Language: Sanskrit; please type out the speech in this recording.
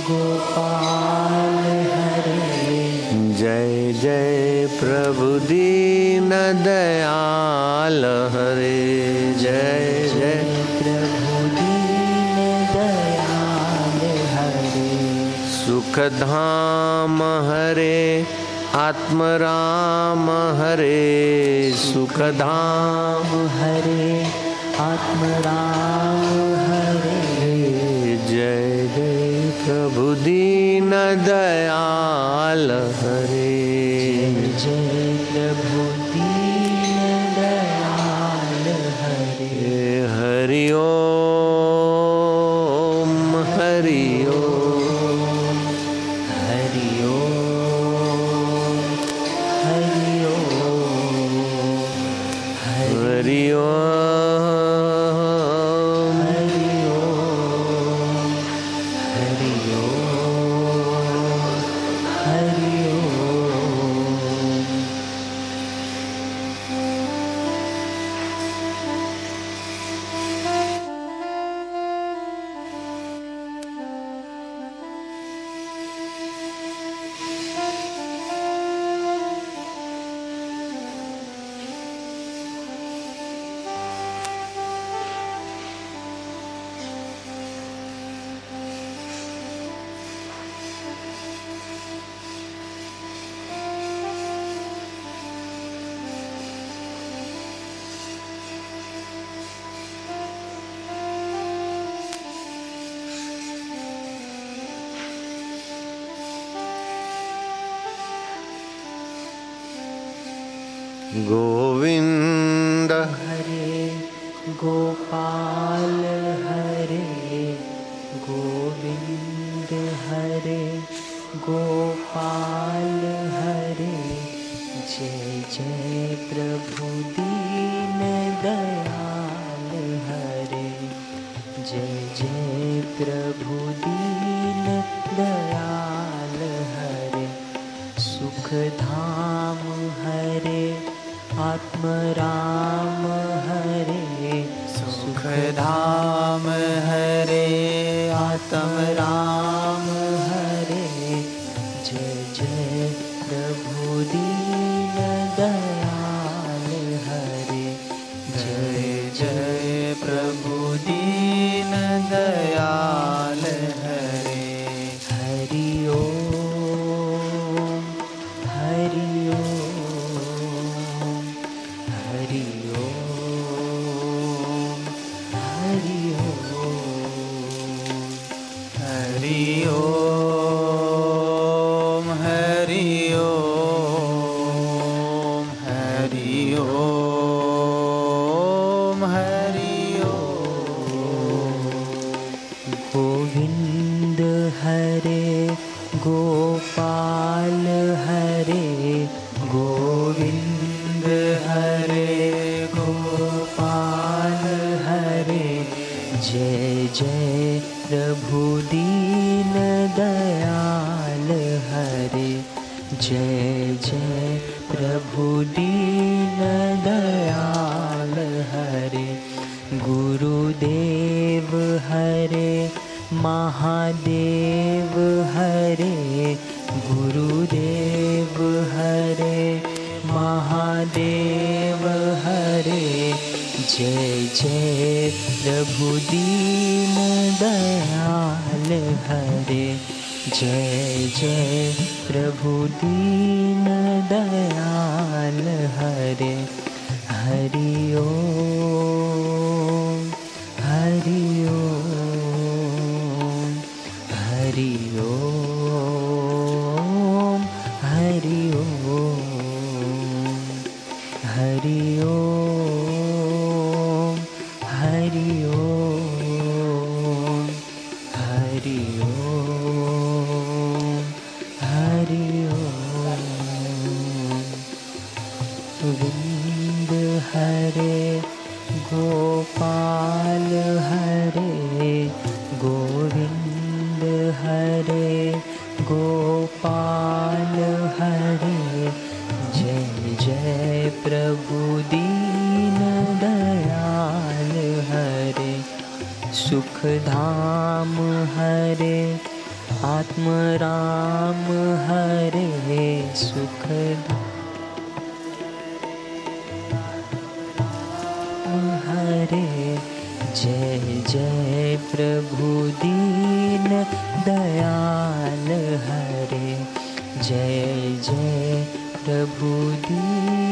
गोपाल हरे जय जय प्रभु दीन दयाल हरे। जय जय प्रभु दीन दयाल हरे सुख धाम हरे आत्मराम हरे। सुख धाम हरे आत्मराम दीन दयाल हरे जय प्रभु दीन दयाल हरे हरि ओम हरि ओम हरि ओम हरि ओम हरि ओम गोविन्द। हरे गोपाल हरे गोविन्द हरे गोपाल हरे जय जय प्रभु दीन दयाल हरे जय जय प्रभु राम हरे आतं राम। प्रभु दीन दयाल हरे। जय जय प्रभु दीन दयाल हरे। गुरुदेव हरे महादेव हरे। गुरुदेव हरे महादेव हरे जय जय प्रभु दीन दयाल हरे। जय जय प्रभु दीन दयाल हरि। हरि ओ हरि ओ हरि ओ हरि ओ हरि ओ। दीन दयाल हरे, सुख धाम हरे, आत्म राम हरे, सुख हरे। जय जय प्रभु दीन दयाल हरे। जय जय प्रभु दीन